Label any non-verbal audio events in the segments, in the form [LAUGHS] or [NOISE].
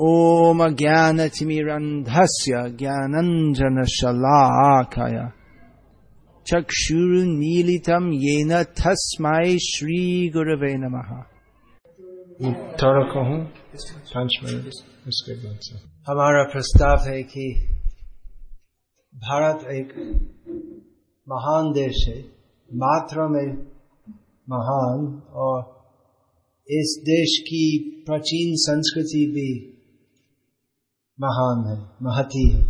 ओम ज्ञानतिमिरन्धस्य ज्ञानञ्जनशलाकय। चक्षुरुन्मीलितं येन तस्मै श्रीगुरवे नमः। थोड़ा कहूँ पाँच मिनट उसके बाद से। हमारा प्रस्ताव है कि भारत एक महान देश है मात्रा में महान और इस देश की प्राचीन संस्कृति भी महान है, महती है।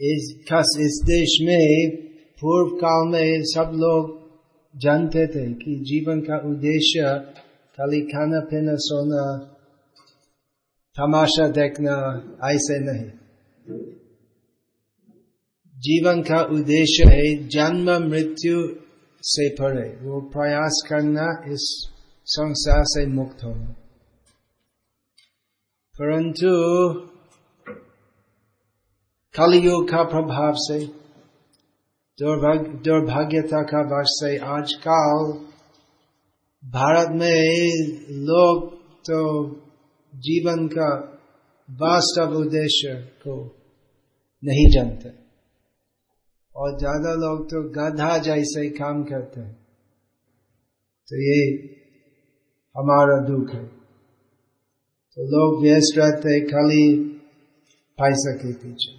इस, खास इस देश में, पूर्व काल में सब लोग जानते थे कि जीवन का उद्देश्य खाली खाना पीना, सोना, तमाशा देखना, ऐसे नहीं। जीवन का उद्देश्य है जन्म, मृत्यु से परे। वो प्रयास करना, इस संसार से मुक्त होना। परंतु कलयुग का प्रभाव से दुर्भाग्यता का वर्ष से आजकल भारत में लोग तो जीवन का वास्तव उद्देश्य को नहीं जानते। और ज़्यादा लोग तो गधा जैसे ही काम करते हैं। तो ये हमारा दुख है। तो लोग व्यस्त रहते, खाली पैसा के पीछे।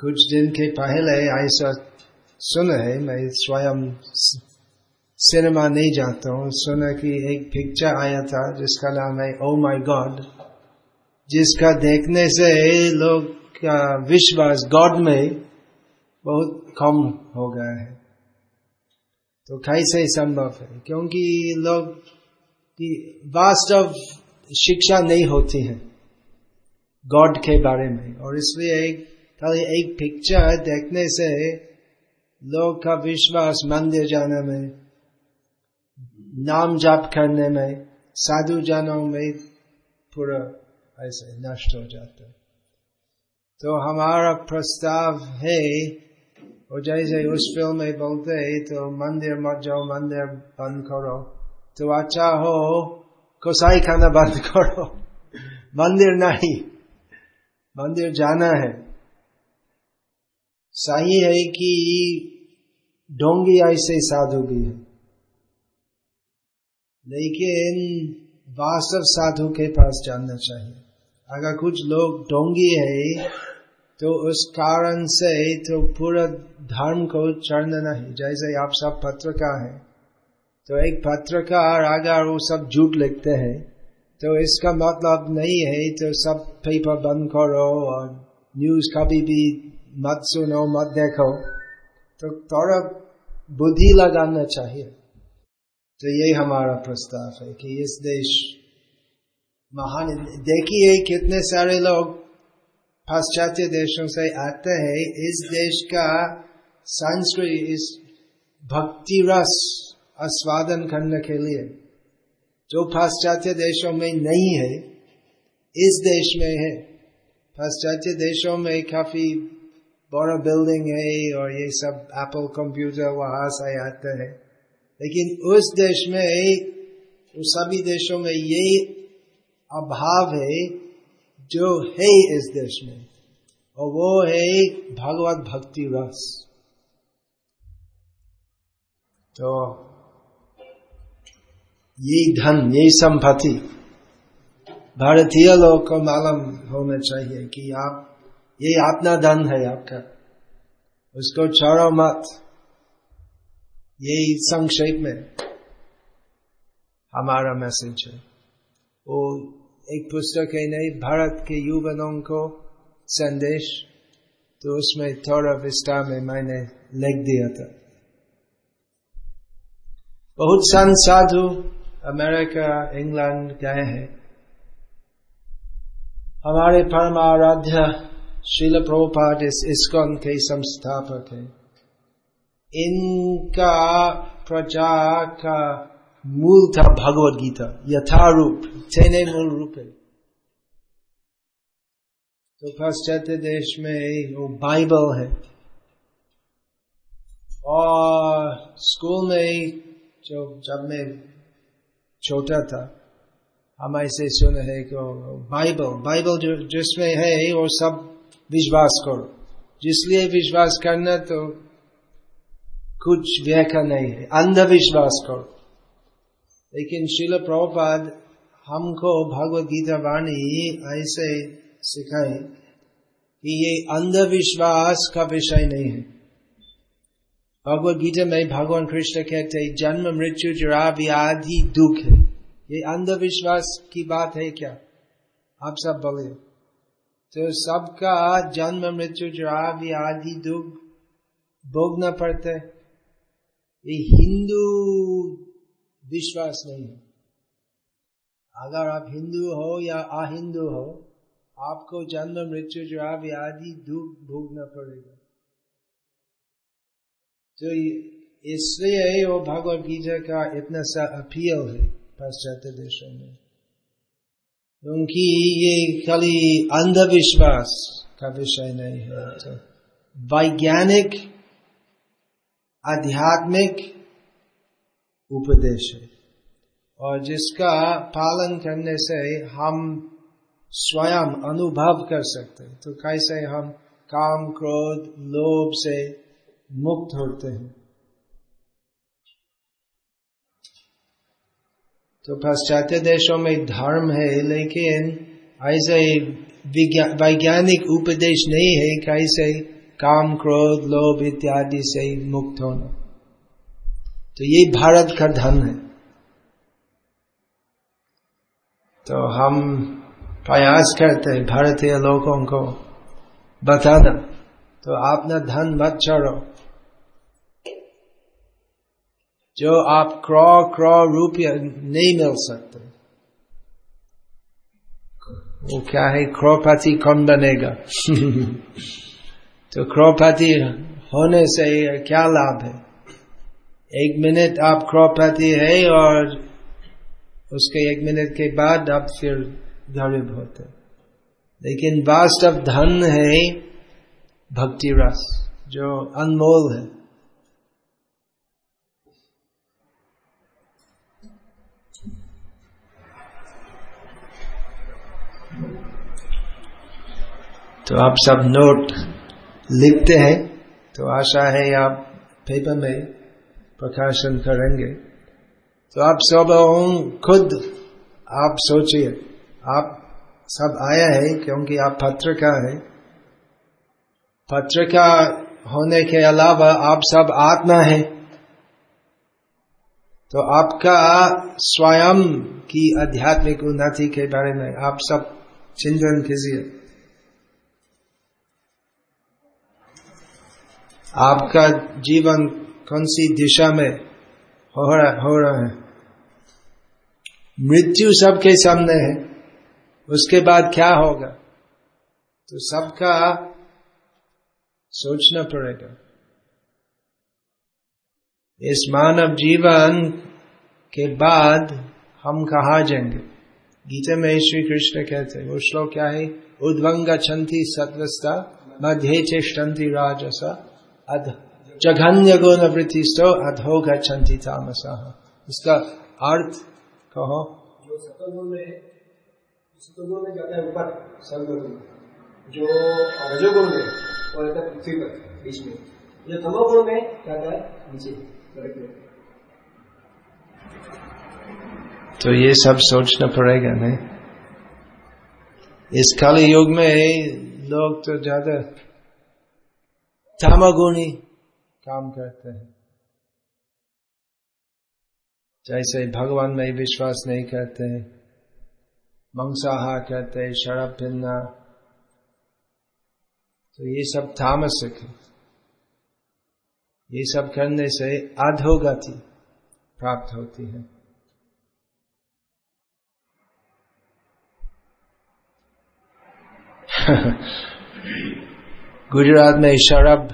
कुछ दिन के पहले ऐसा सुना है, मैं स्वयं सिनेमा नहीं जाता हूँ। सुना कि एक पिक्चर आया था, जिसका नाम है ओ माई गॉड जिसका देखने से लोग का विश्वास गॉड में बहुत कम हो गया है। तो कैसे संभव है? क्योंकि लोग की वास्तव शिक्षा नहीं होती है। गॉड के बारे में। और इसलिए एक, खाली एक पिक्चर देखने से लोग का विश्वास मंदिर जाने में, नाम जाप करने में, साधु जनों में पूरा ऐसे नष्ट हो जाता है। तो हमारा प्रस्ताव है, और जैसे उस फ़िल्म में बोलते है तो मंदिर मत जाओ, मंदिर बंद करो। तो अच्छा हो, कोसाई खाना बंद करो। मंदिर नहीं, मंदिर जाना है। सही है कि डोंगी ऐसे साधु भी है। लेकिन वास्तव साधु के पास जानना चाहिए। अगर कुछ लोग डोंगी है तो उस कारण से तो पूरा धर्म को चढ़ना नहीं। जैसे आप सब पत्रकार हैं तो एक पत्रकार अगर वो सब झूठ लिखते हैं। तो इसका मतलब नहीं है तो सब पेपर बंद करो और न्यूज़ कभी भी मत सुनो, मत देखो। तो थोड़ा बुद्धि लगाना चाहिए। तो यही हमारा प्रस्ताव है कि इस देश महान, देखिए कितने सारे लोग पाश्चात्य देशों से आते हैं। इस देश का संस्कृति, इस भक्ति रस आस्वादन करने के लिए। जो पाश्चात्य देशों में नहीं है, इस देश में है। पाश्चात्य देशों में काफ़ी बड़ा बिल्डिंग है और ये सब एप्पल कंप्यूटर वहाँ से आते हैं। लेकिन उस देश में, उस सभी देशों में ये अभाव है जो है इस देश में। और वो है भगवत भक्ति रस तो ये धन ये संपत्ति। भारतीय लोग को मालूम होना चाहिए कि आप, ये अपना धन है आपका। उसको छोड़ो मत। ये संक्षेप में हमारा मैसेज है। वो एक पुस्तक है नहीं, भारत के युवनों को संदेश। तो उसमें थोड़ा विस्तार में मैंने लिख दिया था। बहुत संत साधु अमेरिका, इंग्लैंड गए हैं। हमारे परम आराध्य शिल प्रभुपाद इस इस्कॉन के संस्थापक है। इनका प्रजा का मूल था भगवत गीता, यथारूप, तेने मूल रूप। है तो पाश्चात्य देश में वो बाइबल है। और स्कूल में जो जब मैं छोटा था। हम ऐसे सुने हैं कि बाइबल बाइबल जो, जिसमें है वो सब विश्वास करो। जिसलिए विश्वास करना तो कुछ व्याख्या नहीं है। अंधविश्वास करो। लेकिन शिल प्रभुपाद हमको भगवत गीता वाणी ऐसे सिखाए कि ये अंधविश्वास का विषय नहीं है। भगवत गीता में भगवान कृष्ण कहते हैं जन्म मृत्यु जरा व्याधि दुख ये अंधविश्वास की बात है क्या आप सब बोले तो सबका जन्म मृत्यु जरा व्याधि दुख भोगना पड़ता है ये हिंदू विश्वास नहीं है अगर आप हिंदू हो या अहिंदू हो आपको जन्म मृत्यु जरा व्याधि दुख भोगना पड़ेगा तो इसलिए वो भगवत गीता का इतना सा अपील है पाश्चात्य देशों में। क्योंकि ये खाली अंधविश्वास का विषय नहीं है तो वैज्ञानिक, आध्यात्मिक उपदेश है। और जिसका पालन करने से हम स्वयं अनुभव कर सकते हैं। तो कैसे हम काम, क्रोध, लोभ से मुक्त होते हैं। तो पाश्चात्य देशों में धर्म है, लेकिन ऐसे वैज्ञानिक उपदेश नहीं है कैसे काम, क्रोध, लोभ इत्यादि से मुक्त होना। तो ये भारत का धन है। तो हम प्रयास करते हैं, भारतीय लोगों को बताना तो अपना धन मत छोड़ो। जो आप क्रॉ क्रॉ रुपया नहीं मिल सकते। वो क्या है? क्रोपति कौन बनेगा। तो क्रोपति होने से क्या लाभ है? एक मिनट आप क्रोपति है और उसके एक मिनट के बाद आप फिर गरीब होते। लेकिन वास्तव धन है भक्ति रस, जो अनमोल है। तो आप सब नोट लिखते हैं तो आशा है आप पेपर में प्रकाशन करेंगे। तो आप सब खुद आप सोचिए। आप सब आया है क्योंकि आप पत्रिका है। पत्रिका होने के अलावा आप सब आत्मा है। तो आपका स्वयं की आध्यात्मिक उन्नति के बारे में आप सब चिंतन कीजिए। आपका जीवन कौन सी दिशा में हो रहा हो रहा है? मृत्यु सबके सामने है। उसके बाद क्या होगा? तो सबका सोचना पड़ेगा। इस मानव जीवन के बाद हम कहा जाएँगे? गीता में श्री कृष्ण कहते हैं, वो श्लोक क्या है? उद्वंग छंती सत्वस्था मध्य चेष्टंती राजसा। अध जघन्य गुण वृत्तिस्तो अधो गच्छन्ति तामसा। इसका अर्थ कहो। जो सतगुण में सतगुण में जाता है ऊपर सतगुण जो रजोगुण में वो रहता है पृथ्वी पर बीच में। जो तमोगुण में जाता है नीचे तो ये सब सोचना पड़ेगा नहीं? इस काली युग में लोग तो ज़्यादा तामगुणी काम करते हैं। जैसे भगवान में विश्वास नहीं करते मंसाहार करते हैं, शराब पीना। तो ये सब तामसिक है। ये सब करने से अधोगति प्राप्त होती है। [LAUGHS] गुजरात में शराब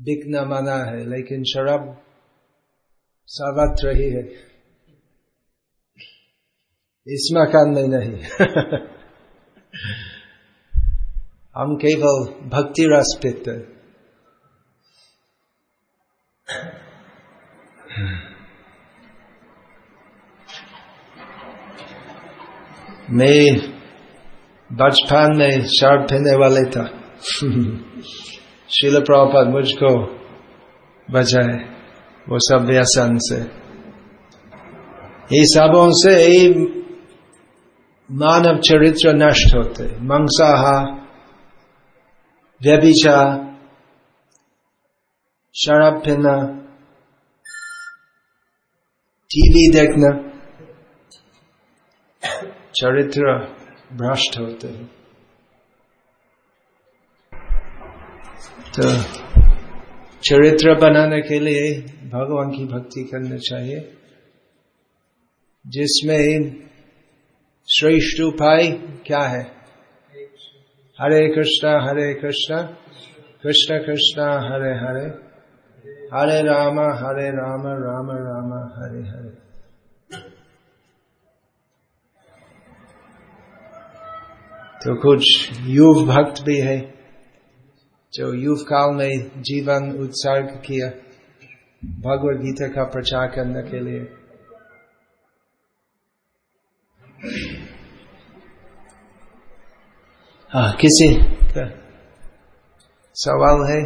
बिकना मना है, लेकिन शराब सर्वत्र ही है। इस मकान में नहीं। [LAUGHS] हम केवल भक्ति रस पीते मैं बचपन में शर्ट पहनने वाले था। शिल प्रभुपाद मुझको बचाए वो सब व्यसन से ये सबों से मानव चरित्र नष्ट होते मंसाहा व्यभिचा शराब पीना टीवी देखना चरित्र भ्रष्ट होते हैं तो चरित्र बनाने के लिए भगवान की भक्ति करना चाहिए। जिसमें श्रेष्ठ उपाय क्या है? हरे कृष्णा हरे कृष्णा, कृष्ण कृष्णा, हरे हरे हरे राम हरे राम राम राम, हरे हरे। तो कुछ युव भक्त भी है। जो युव काल में जीवन उत्सर्ग किया भगवत गीता का प्रचार करने के लिए आ, किसी का सवाल है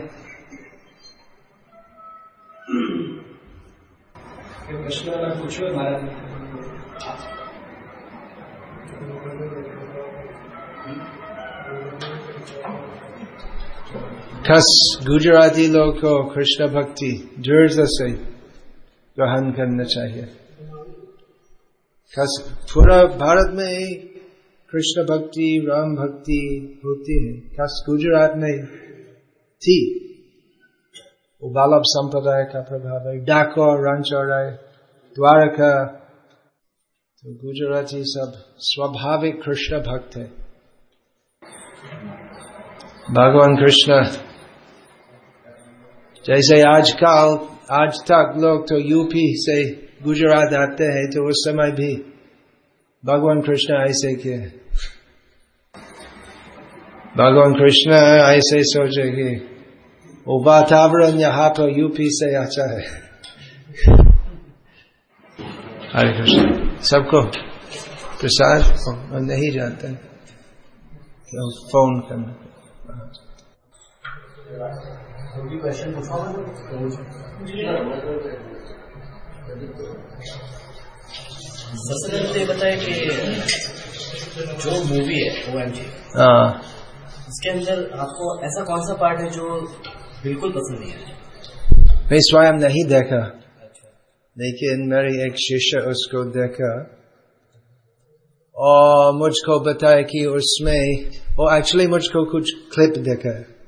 प्रश्न पूछो महाराज खस गुजराती लोग को कृष्ण भक्ति दृढ़ से ग्रहण करना चाहिए खस पूरा भारत में कृष्ण भक्ति राम भक्ति होती है खास गुजरात में थी वो बालव संप्रदाय का प्रभाव है डाकोर रणचौराय द्वारका तो गुजराती सब स्वाभाविक कृष्ण भक्त है भगवान कृष्ण जैसे आजकल आज तक लोग तो यूपी से गुजरात आते हैं तो उस समय भी भगवान कृष्ण ऐसे के। भगवान कृष्ण ऐसे सोचे कि वो वातावरण यहाँ पर यूपी से अच्छा है। हरे कृष्ण। सबको प्रसाद नहीं जाते फ़ोन करना। क्वेश्चन कि जो मूवी है। ओ एम जी हाँ इसके अंदर आपको ऐसा कौन सा पार्ट है जो बिल्कुल पसंद नहीं है? मैं स्वयं नहीं देखा। लेकिन मेरी एक शिष्य उसको देखा। और मुझको बताया कि उसमें, वो एक्चुअली मुझको कुछ क्लिप देखा। है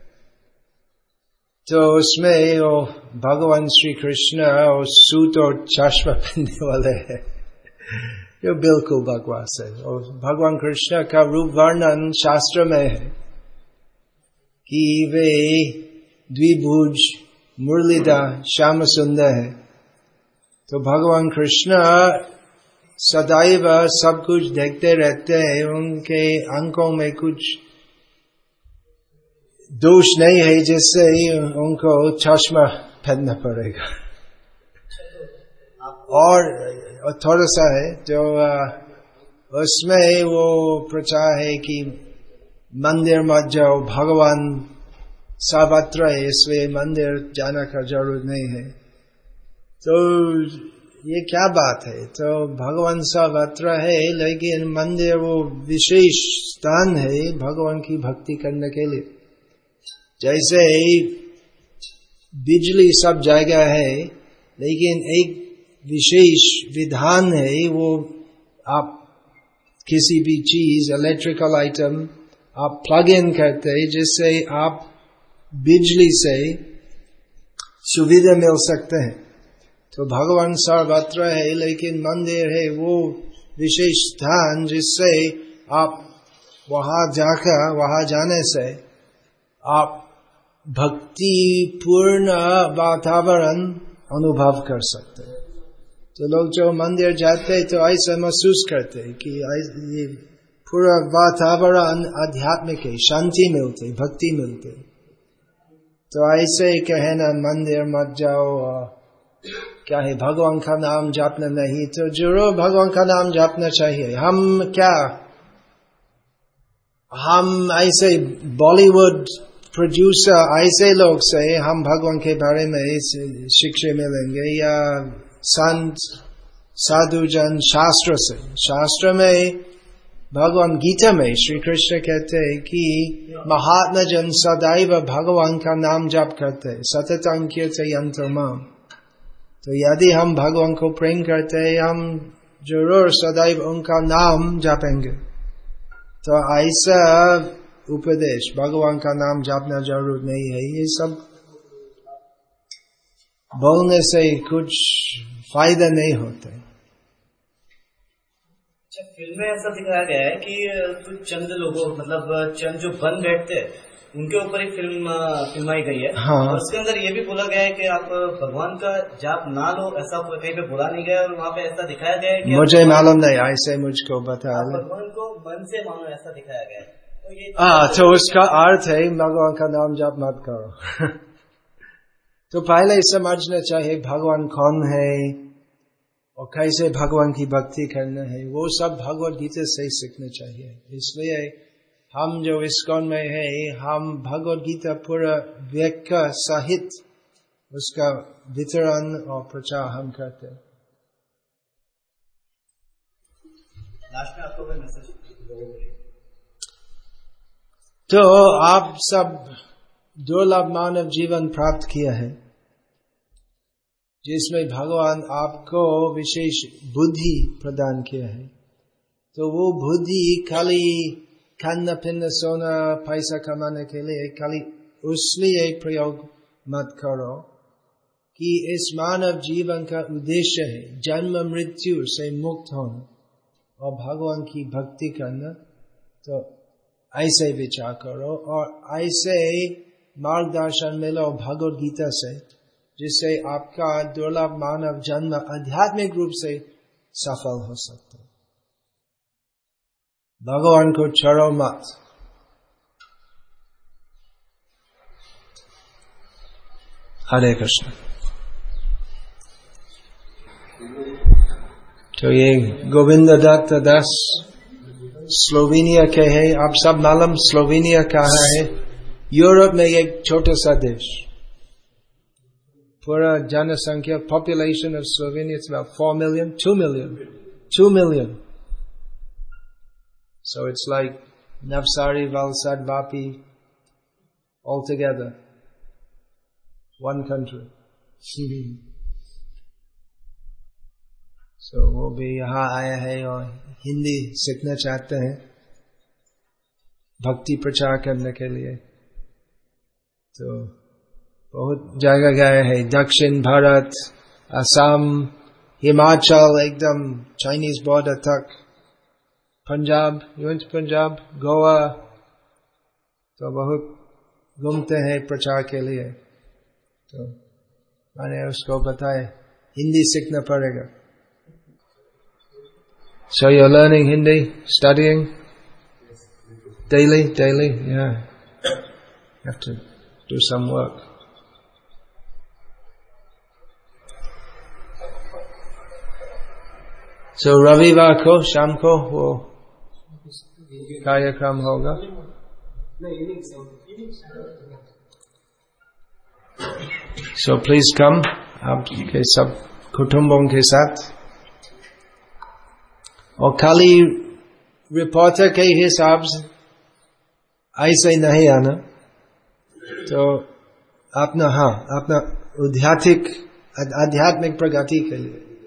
तो उसमें वो भगवान श्री कृष्ण और सूट और चश्मा पहनने वाले हैं। जो बिल्कुल बकवास है। और भगवान कृष्ण का रूप वर्णन शास्त्र में है कि वे द्विभुज मुरलीदा श्याम सुंदर है। तो भगवान कृष्ण सदैव सब कुछ देखते रहते हैं, उनके अंकों में कुछ दोष नहीं है, जिससे उनको चश्मा पहनना पड़ेगा। और थोड़ा सा है जो उसमें वो प्रचार है कि मंदिर मत जाओ, भगवान सर्वत्र है, इसलिए मंदिर जाने का ज़रूरत नहीं है। तो ये क्या बात है? तो भगवान सर्वत्र है, लेकिन मंदिर वो विशेष स्थान है भगवान की भक्ति करने के लिए। जैसे बिजली सब जगह है, लेकिन एक विशेष विधान है वो आप किसी भी चीज़ इलेक्ट्रिकल आइटम आप प्लग इन करते हैं, जिससे आप बिजली से सुविधा मिल सकते हैं। तो भगवान सर्वत्र है, लेकिन मंदिर है वो विशेष स्थान जिससे आप वहाँ जाकर, वहाँ जाने से आप भक्ति पूर्ण वातावरण अनुभव कर सकते हैं। तो लोग जो मंदिर जाते तो ऐसा महसूस करते कि ये पूरा वातावरण आध्यात्मिक है, शांति मिलती भक्ति मिलती तो ऐसे कहे ना मंदिर मत जाओ क्या है? भगवान का नाम जापना नहीं तो ज़रूर भगवान का नाम जापना चाहिए। हम क्या? हम ऐसे बॉलीवुड प्रोड्यूसर ऐसे लोग से हम भगवान के बारे में शिक्षा मिलेंगे, या संत साधु जन शास्त्र से। शास्त्र में भगवान गीता में श्री कृष्ण कहते हैं कि महात्मा जन सदैव भगवान का नाम जाप करते सततंक्य से यंत्रमाम तो यदि हम भगवान को प्रेम करते हैं हम ज़रूर सदैव उनका नाम जापेंगे। तो ऐसा उपदेश, भगवान का नाम जापना ज़रूर नहीं है। ये सब बोलने से कुछ फ़ायदा नहीं होता। अच्छा फ़िल्म में ऐसा दिखाया गया है कि कुछ चंद लोगों मतलब चंद जो बन बैठते उनके ऊपर ही फ़िल्म फिल्माई गई है। हाँ। और उसके अंदर ये भी बोला गया है कि आप भगवान का जाप ना लो ऐसा कहीं पे बोला नहीं गया और वहाँ पे ऐसा दिखाया गया है कि मुझे मालूम नहीं ऐसे मुझको बता भगवान को मन से मानो ऐसा दिखाया गया है। तो हाँ तो उसका अर्थ है भगवान का नाम जाप मत करो। [LAUGHS] तो पहले समझना चाहिए भगवान कौन है और कैसे भगवान की भक्ति करना है वो सब भगवत गीता से सीखना चाहिए। इसलिए हम जो इस्कॉन में है हम भगवत गीता पूरा व्याख्या सहित उसका वितरण और प्रचार हम करते हैं। तो आप सब दुर्लभ मानव जीवन प्राप्त किया है जिसमें भगवान आपको विशेष बुद्धि प्रदान किया है। तो वो बुद्धि खाली खाना पीना सोना पैसा कमाने के लिए खाली उसलिए प्रयोग मत करो कि इस मानव जीवन का उद्देश्य है जन्म मृत्यु से मुक्त होना और भगवान की भक्ति करना तो ऐसे विचार करो और ऐसे मार्गदर्शन मिलो भगवत गीता से जिससे आपका दुर्लभ मानव जन्म आध्यात्मिक रूप से सफल हो सकता है भगवान को छोड़ो मत हरे कृष्ण तो ये गोविंद दत्त दास, स्लोवेनिया के है। आप सब मालूम स्लोवेनिया कहा है? यूरोप में एक छोटा सा देश। पूरा जनसंख्या population of about 4 million 2 million 2 million so it's like Navsari, Valsad, Vapi all together. One country. So वो भी यहाँ आया है और हिंदी सीखना चाहते हैं भक्ति प्रचार करने के लिए। तो बहुत जगह गए हैं। दक्षिण भारत असम हिमाचल एकदम चाइनीज़ बॉर्डर तक। पंजाब यू वेंट पंजाब, गोवा तो बहुत घूमते हैं प्रचार के लिए। तो मैंने उसको बताए, हिंदी सीखना पड़ेगा। So you are learning Hindi starting daily daily to do रविवार को शाम को वो कार्यक्रम होगा। So please come आपके सब कुटुंबों के साथ। और खाली रिपोर्टर के हिसाब से ऐसे नहीं आना। तो अपना हाँ अपना आध्यात्मिक आध्यात्मिक प्रगति के लिए।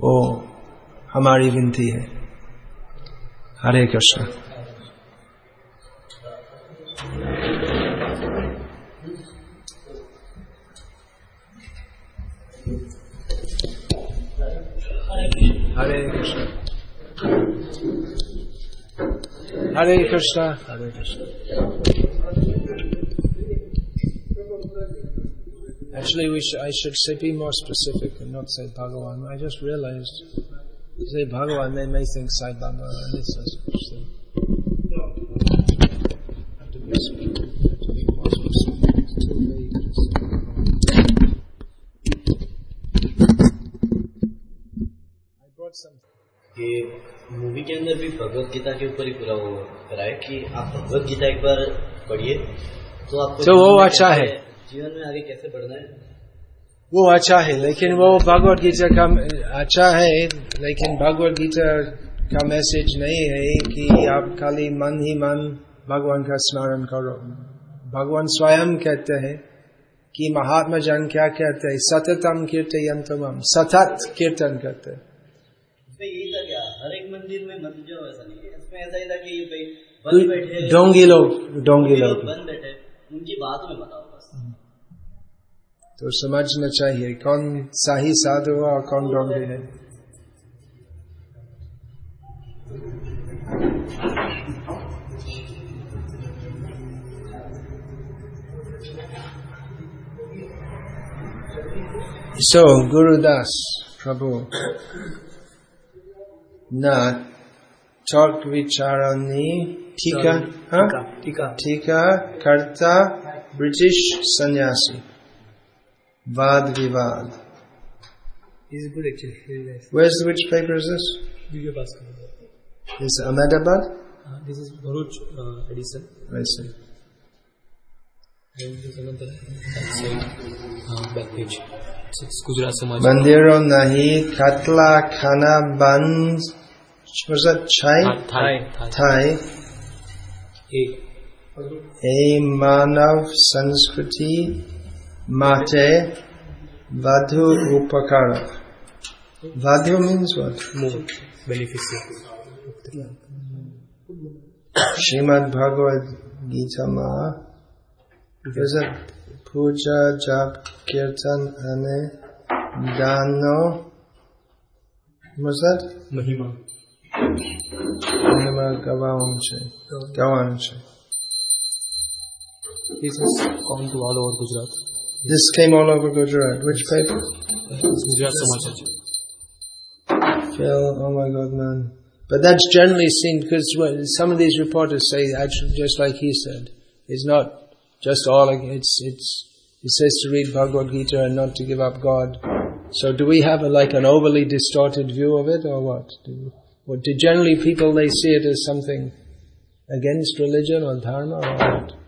वो हमारी विनती है। Hare Krishna. Hare Krishna. Hare Krishna. Hare Krishna. Actually, we should, I should say, be more specific and not say Bhagavan. I just realized say Bhagavan, they may think Sai Baba, and it's just so. Have to be specific. Have to be more specific. It's too vague. Just- I brought some. कि movie के अंदर भी भगवत गीता के ऊपर ही पूरा वो कराए कि आप भगवत गीता एक बार पढ़िए तो आपको तो वो अच्छा है। जीवन में आगे कैसे बढ़ना है वो अच्छा है लेकिन वो भगवत गीता का अच्छा है लेकिन भगवत गीता का मैसेज नहीं है कि आप खाली मन ही मन भगवान का स्मरण करो। भगवान स्वयं कहते हैं कि महात्मा जन क्या कहते हैं? सततम कीर्तन कीर्तयंतम सतत कीर्तन करते हैं। इसमें क्या? हर एक मंदिर में ऐसा नहीं है। ऐसा ही था कि बैठे। डोंगी लोग डोंगी लोग लोग। बंद बैठे। उनकी बातों में बताओ। तो समझना चाहिए कौन सही साधु है और कौन डोंगे है। सो so, गुरुदास प्रभु ना चौक विचारणी टीका टीका टीका कर्ता ब्रिटिश सन्यासी Vad Vivad. Is good actually Where's which paper is this? Video pass कर Is Ahmedabad? This is Bharuch edition I see. Back page Gujarat Samaj Bandiro nahi katla khana band. Was that chai? Thai Thai. एक A manav sanskriti mate vadhu upakara. Vadhu means what? More beneficial Srimad Bhagavad Gita Ma. Is it puja, jap, kirtan, ane, dano? Was that? महिमा Mahima Gavanche. Gavanche. This is common to all over Gujarat This came all over Gujarat. Which paper? Gujarat Samachar. Phil, oh my god, man. But that's generally seen because some of these reporters say actually just like he said, it's not just all. It's it's it says to read Bhagavad Gita and not to give up God. So do we have a, like an overly distorted view of it or what? Do, what do generally people they see it as something against religion or dharma or what?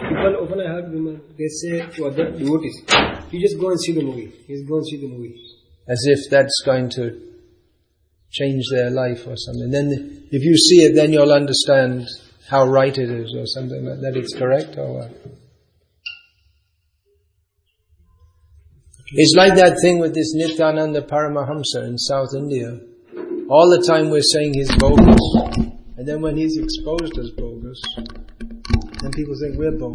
People often I heard women, they say to other devotees, you just go and see the movie. You just go and see the movie. As if that's going to change their life or something. Then if you see it, then you'll understand how right it is or something like that. It's correct or what? It's like that thing with this Nityananda Paramahamsa in South India. All the time we're saying he's bogus. And then when he's exposed as bogus, then people think we're bogus.